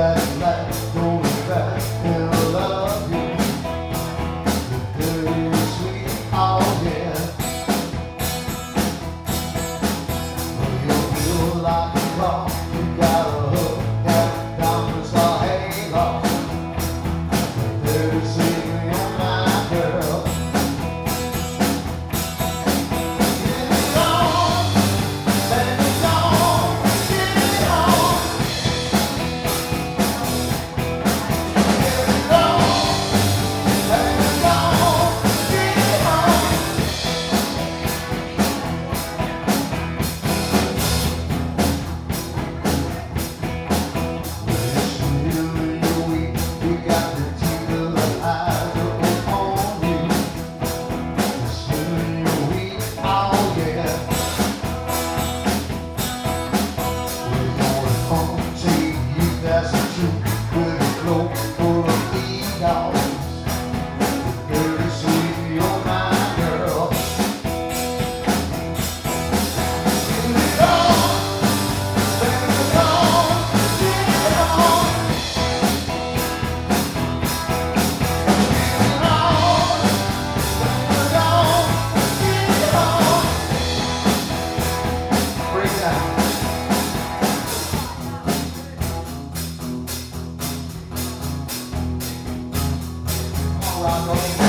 call. You got